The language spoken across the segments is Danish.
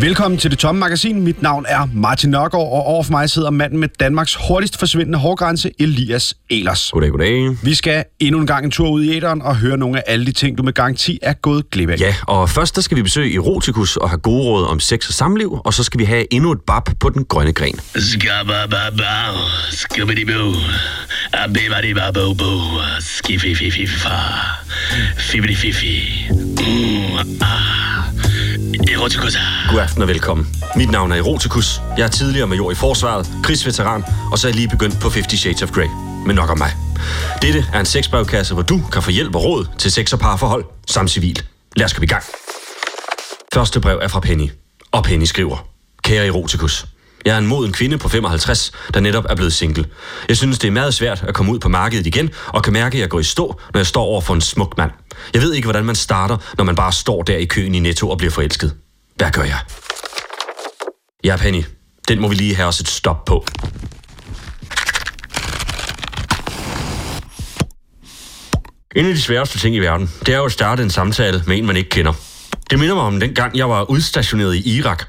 Velkommen til Det Tomme Magasin. Mit navn er Martin Nørgaard, og over for mig sidder manden med Danmarks hurtigst forsvindende hårgrænse, Elias Elers. Goddag, goddag. Vi skal endnu en gang en tur ud i æderen og høre nogle af alle de ting, du med garanti er gået glip af. Ja, og først der skal vi besøge Erotikus og have gode råd om sex og samliv, og så skal vi have endnu et bab på den grønne gren. Skififififa, fibidififi, mm, ah, erotikus. God aften og velkommen. Mit navn er Erotikus. Jeg er tidligere major i forsvaret, krigsveteran, og så er jeg lige begyndt på 50 Shades of Grey. Men nok om mig. Dette er en sexbrevkasse, hvor du kan få hjælp og råd til sex og parforhold samt civil. Lad os komme i gang. Første brev er fra Penny. Og Penny skriver. Kære Erotikus. Jeg er en moden kvinde på 55, der netop er blevet single. Jeg synes, det er meget svært at komme ud på markedet igen, og kan mærke, at jeg går i stå, når jeg står over for en smuk mand. Jeg ved ikke, hvordan man starter, når man bare står der i køen i Netto og bliver forelsket. Hvad gør jeg? Ja, Penny. Den må vi lige have os et stop på. En af de sværeste ting i verden, det er jo at starte en samtale med en, man ikke kender. Det minder mig om den gang, jeg var udstationeret i Irak.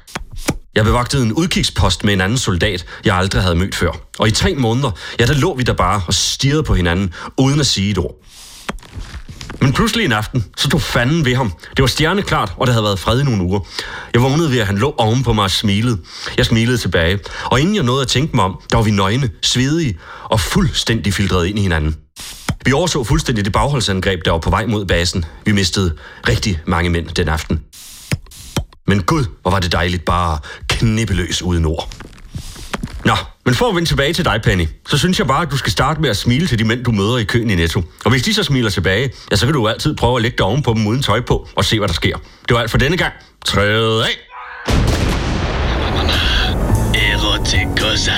Jeg bevagtede en udkigspost med en anden soldat, jeg aldrig havde mødt før. Og i tre måneder, ja, der lå vi der bare og stirrede på hinanden, uden at sige et ord. Men pludselig en aften, så tog fanden ved ham. Det var stjerneklart, og der havde været fred i nogle uger. Jeg vågnede ved, at han lå oven på mig og smilede. Jeg smilede tilbage. Og inden jeg nåede at tænke mig om, der var vi nøgne, svedige og fuldstændig filtreret ind i hinanden. Vi overså fuldstændig det bagholdsangreb, der var på vej mod basen. Vi mistede rigtig mange mænd den aften. Men gud, hvor var det dejligt bare knippeløs uden ord. Nå, men for at vende tilbage til dig, Penny, så synes jeg bare, at du skal starte med at smile til de mænd, du møder i køen i Netto. Og hvis de så smiler tilbage, ja, så kan du altid prøve at lægge dig ovenpå dem uden tøj på og se, hvad der sker. Det var alt for denne gang. Træd af! Erotikus,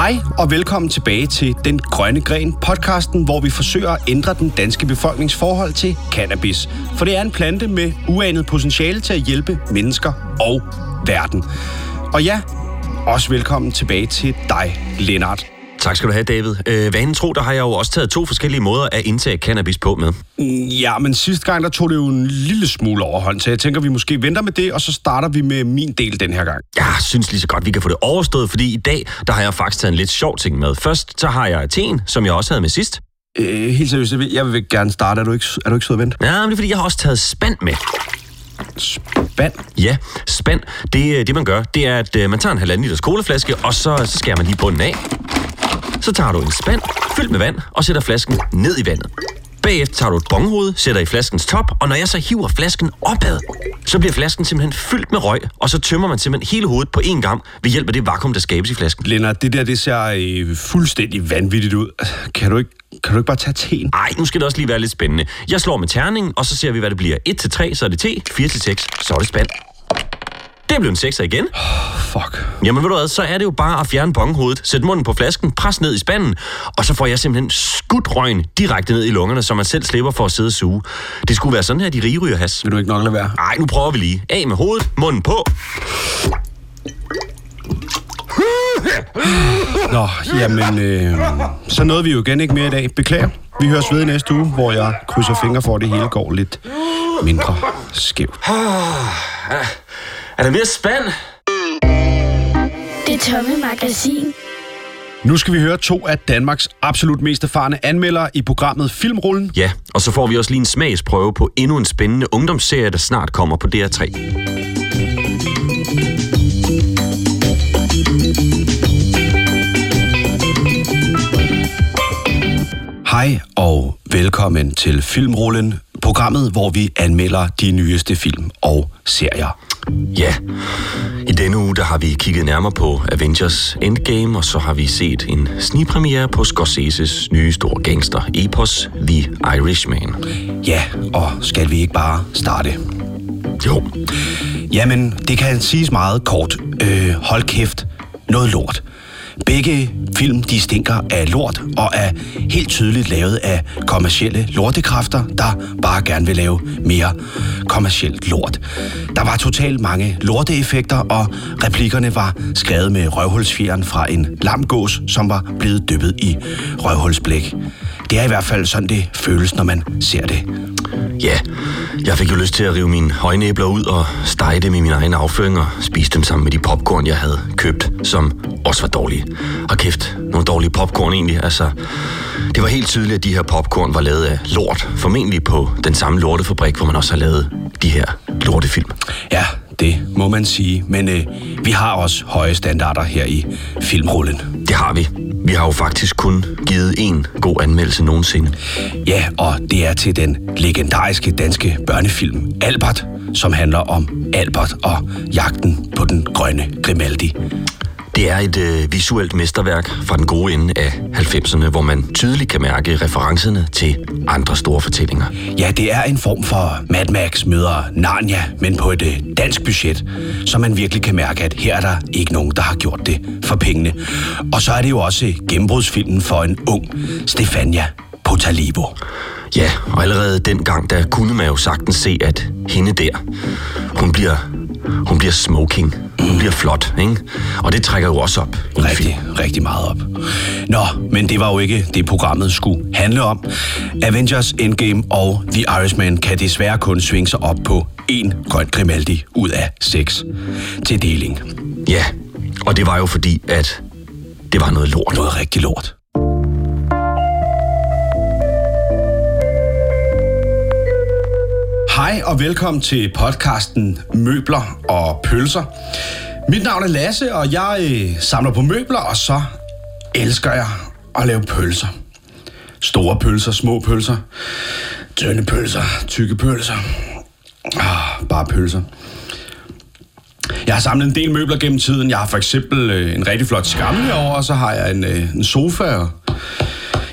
Hej og velkommen tilbage til Den Grønne Gren, podcasten, hvor vi forsøger at ændre den danske befolknings forhold til cannabis. For det er en plante med uanet potentiale til at hjælpe mennesker og verden. Og ja, også velkommen tilbage til dig, Lennart. Tak skal du have, David. Øh, vanen tro, der har jeg jo også taget to forskellige måder at indtage cannabis på med. Ja, men sidste gang, der tog det jo en lille smule overhånd, så jeg tænker, vi måske venter med det, og så starter vi med min del den her gang. Jeg synes lige så godt, vi kan få det overstået, fordi i dag, der har jeg faktisk taget en lidt sjov ting med. Først, så har jeg teen, som jeg også havde med sidst. Øh, helt seriøst, jeg vil, jeg vil gerne starte. Er du ikke, er du ikke sød at vente? Ja, men det er fordi, jeg har også taget spand med. Spand. Ja, spand. Det, øh, det man gør, det er, at øh, man tager en halvanden liters colaflaske, og så, så skærer man lige bunden af. Så tager du en spand fyldt med vand og sætter flasken ned i vandet. Bagefter tager du et bonghoved, sætter i flaskens top, og når jeg så hiver flasken opad, så bliver flasken simpelthen fyldt med røg, og så tømmer man simpelthen hele hovedet på én gang ved hjælp af det vakuum, der skabes i flasken. Lennart, det der, det ser øh, fuldstændig vanvittigt ud. Kan du ikke, kan du ikke bare tage teen? Ej, nu skal det også lige være lidt spændende. Jeg slår med terningen, og så ser vi, hvad det bliver. 1 til 3, så er det te. 4 til 6, så er det spand. Det blev en 6'er igen. Fuck. Jamen ved du hvad, så er det jo bare at fjerne bonghovedet, sætte munden på flasken, pres ned i spanden, og så får jeg simpelthen skudt røgen direkte ned i lungerne, så man selv slipper for at sidde og suge. Det skulle være sådan her, de rige ryger has. Vil du ikke nok lade være? Nej, nu prøver vi lige. Af med hovedet, munden på. Nå, jamen, øh, så nåede vi jo igen ikke mere i dag. Beklager. Vi høres ved i næste uge, hvor jeg krydser fingre for, at det hele går lidt mindre skævt. Er der mere spand? Det tomme magasin. Nu skal vi høre to af Danmarks absolut mest erfarne anmeldere i programmet Filmrullen. Ja, og så får vi også lige en smagsprøve på endnu en spændende ungdomsserie, der snart kommer på DR3. Hej og velkommen til Filmrullen, programmet, hvor vi anmelder de nyeste film og serier. Ja, i denne uge der har vi kigget nærmere på Avengers Endgame, og så har vi set en snigpremiere på Scorseses nye store gangster epos, The Irishman. Ja, og skal vi ikke bare starte? Jo, Jamen, det kan siges meget kort. Øh, hold kæft. Noget lort. Begge film de stinker af lort og er helt tydeligt lavet af kommercielle lortekræfter, der bare gerne vil lave mere kommercielt lort. Der var totalt mange lorteeffekter, og replikkerne var skrevet med røvhulsfjeren fra en lamgås, som var blevet dyppet i røvhulsblæk. Det er i hvert fald sådan, det føles, når man ser det. Ja, jeg fik jo lyst til at rive mine højnæbler ud og stege dem i min egen afføring og spise dem sammen med de popcorn, jeg havde købt, som også var dårlige. Og kæft, nogle dårlige popcorn egentlig. Altså, det var helt tydeligt, at de her popcorn var lavet af lort. Formentlig på den samme lortefabrik, hvor man også har lavet de her lortefilm. Ja, det må man sige. Men øh, vi har også høje standarder her i filmrullen. Det har vi. Vi har jo faktisk kun givet én god anmeldelse nogensinde. Ja, og det er til den legendariske danske børnefilm Albert, som handler om Albert og jagten på den grønne Grimaldi. Det er et øh, visuelt mesterværk fra den gode ende af 90'erne, hvor man tydeligt kan mærke referencerne til andre store fortællinger. Ja, det er en form for Mad Max møder Narnia, men på et øh, dansk budget, så man virkelig kan mærke, at her er der ikke nogen, der har gjort det for pengene. Og så er det jo også gennembrudsfilmen for en ung Stefania Potalivo. Ja, og allerede dengang, der kunne man jo sagtens se, at hende der, hun bliver, hun bliver smoking. Hun bliver flot, ikke? Og det trækker jo også op. Rigtig, rigtig meget op. Nå, men det var jo ikke det, programmet skulle handle om. Avengers Endgame og The Irishman kan desværre kun svinge sig op på én grøn Grimaldi ud af seks til deling. Ja, og det var jo fordi, at det var noget lort. Noget rigtig lort. Hej og velkommen til podcasten Møbler og Pølser. Mit navn er Lasse, og jeg øh, samler på møbler, og så elsker jeg at lave pølser. Store pølser, små pølser, tynde pølser, tykke pølser. Ah, bare pølser. Jeg har samlet en del møbler gennem tiden. Jeg har for eksempel øh, en rigtig flot skammel herovre, og så har jeg en, øh, en sofa. Og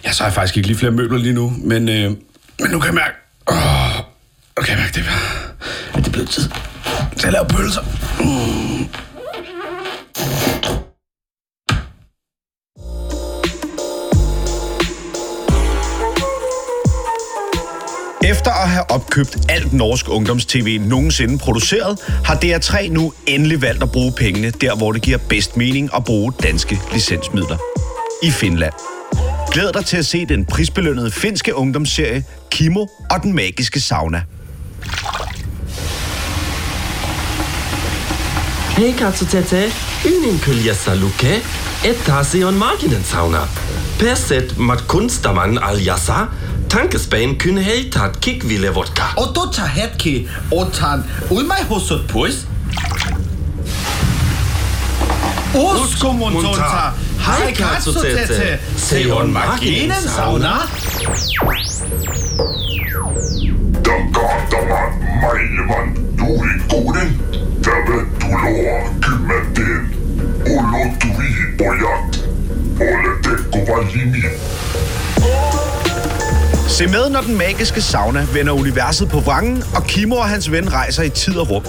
ja, så har jeg faktisk ikke lige flere møbler lige nu, men, øh, men nu kan jeg mærke tid til at lave pølser. Mm. Efter at have opkøbt alt norsk ungdomstv nogensinde produceret, har DR3 nu endelig valgt at bruge pengene der, hvor det giver bedst mening at bruge danske licensmidler. I Finland. Glæd dig til at se den prisbelønnede finske ungdomsserie Kimo og den magiske sauna. hekatsutzete yninkuliasaluke eta seon marginen sauna. Perset mat kunstaman aliasa tankesbein kyn heltat kikville vodka. Otota hetki otan ulmai hosot puis? Oskomuntonta haikatsutzete seon marginen sauna? Da gab da man meine Wand Valmiit? Se med, når den magiske sauna vender universet på vrangen, og Kimo og hans ven rejser i tid og rum.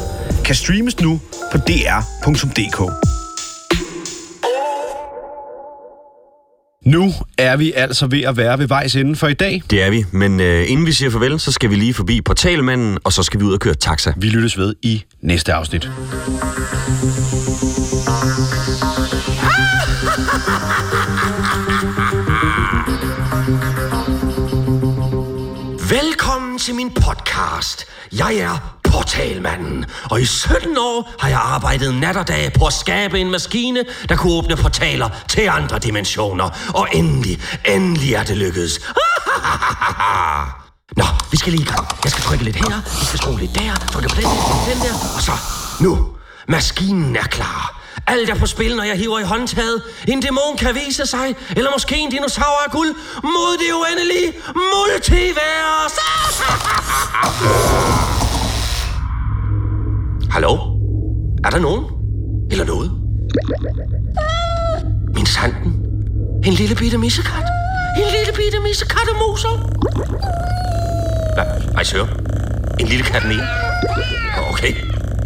Kan streames nu på dr.dk. Nu er vi altså ved at være ved vejs ende for i dag. Det er vi, men øh, inden vi siger farvel, så skal vi lige forbi portalmanden, og så skal vi ud og køre taxa. Vi lyttes ved i næste afsnit. Til min podcast. Jeg er Portalmanden, og i 17 år har jeg arbejdet nat og dag på at skabe en maskine, der kunne åbne portaler til andre dimensioner. Og endelig, endelig er det lykkedes. Nå, vi skal lige i gang. Jeg skal trykke lidt her, vi skal skrue lidt der, trykke på den, den der, og så nu. Maskinen er klar. Alt er på spil, når jeg hiver i håndtaget. En dæmon kan vise sig, eller måske en dinosaur af guld, mod det uendelige multivers. Hallo? Er der nogen? Eller noget? Min sanden? En lille bitte missekat? En lille bitte missekat og moser? Nej, nej, sør. En lille kat mere? Okay.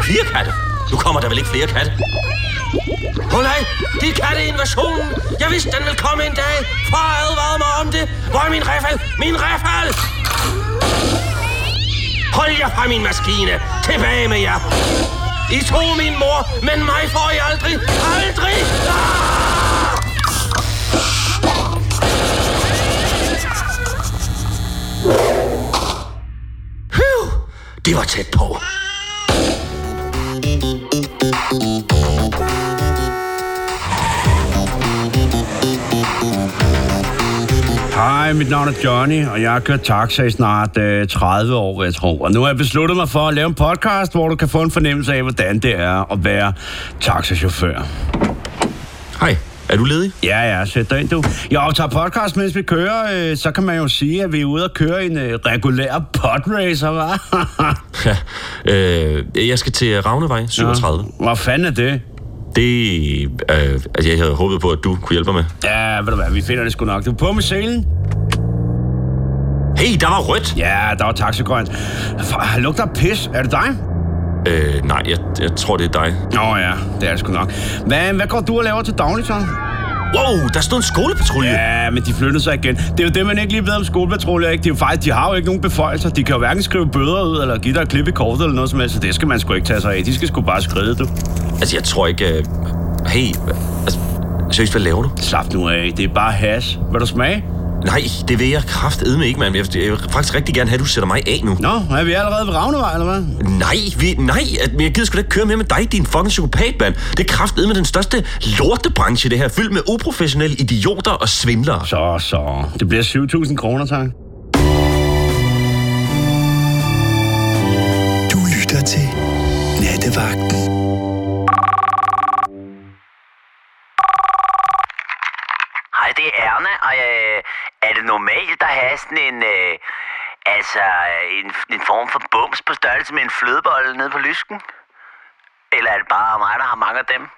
Fire katte? Nu kommer der vel ikke flere katte? Åh oh, nej, det er katteinvasionen. Jeg vidste, den ville komme en dag. Far advarede mig om det. Hvor er min riffel? Min riffel! Hold jer fra min maskine. Tilbage med jer. I tog min mor, men mig får I aldrig. Aldrig! Ah! Det var tæt på. Hej, mit navn er Johnny, og jeg har kørt taxa i snart øh, 30 år, jeg tro. Og nu har jeg besluttet mig for at lave en podcast, hvor du kan få en fornemmelse af, hvordan det er at være taxachauffør. Hej, er du ledig? Ja, ja, sæt dig ind, du. Jeg optager podcast, mens vi kører, øh, så kan man jo sige, at vi er ude og køre en øh, regulær podracer, hva'? Ja, øh, jeg skal til Ravnevej 37. Hvad fanden er det? Det, øh, altså jeg havde håbet på, at du kunne hjælpe mig med. Ja, ved du hvad, vi finder det sgu nok. Du er på med selen? Hey, der var rødt! Ja, der var taxagrønt. F- Lugter pis. Er det dig? Øh, nej, jeg, jeg tror, det er dig. Nå ja, det er det sgu nok. Hvad, hvad går du og laver til daglig, så? Wow, der stod en skolepatrulje. Ja, men de flyttede sig igen. Det er jo det, man ikke lige ved om skolepatruljer, ikke? De, er jo faktisk, de har jo ikke nogen beføjelser. De kan jo hverken skrive bøder ud, eller give dig et klip i kortet, eller noget som helst. Så det skal man sgu ikke tage sig af. De skal sgu bare skride, du. Altså, jeg tror ikke... Øh... Hey, altså, seriøst, hvad laver du? Slap nu af. Det er bare hash. Vil du smage? Nej, det vil jeg kraftedme ikke, mand. Jeg, jeg vil faktisk rigtig gerne have, at du sætter mig af nu. Nå, er vi allerede ved Ravnevej, eller hvad? Nej, vi, nej, at- men jeg gider sgu da ikke køre mere med dig, din fucking psykopat, mand. Det er kraftedme den største lortebranche, det her. Fyldt med uprofessionelle idioter og svindlere. Så, så. Det bliver 7.000 kroner, tak. Du lytter til Nattevagten. Sådan en, øh, altså øh, en, en form for bums på størrelse med en flødebolle nede på lysken? Eller er det bare mig, der har mange af dem?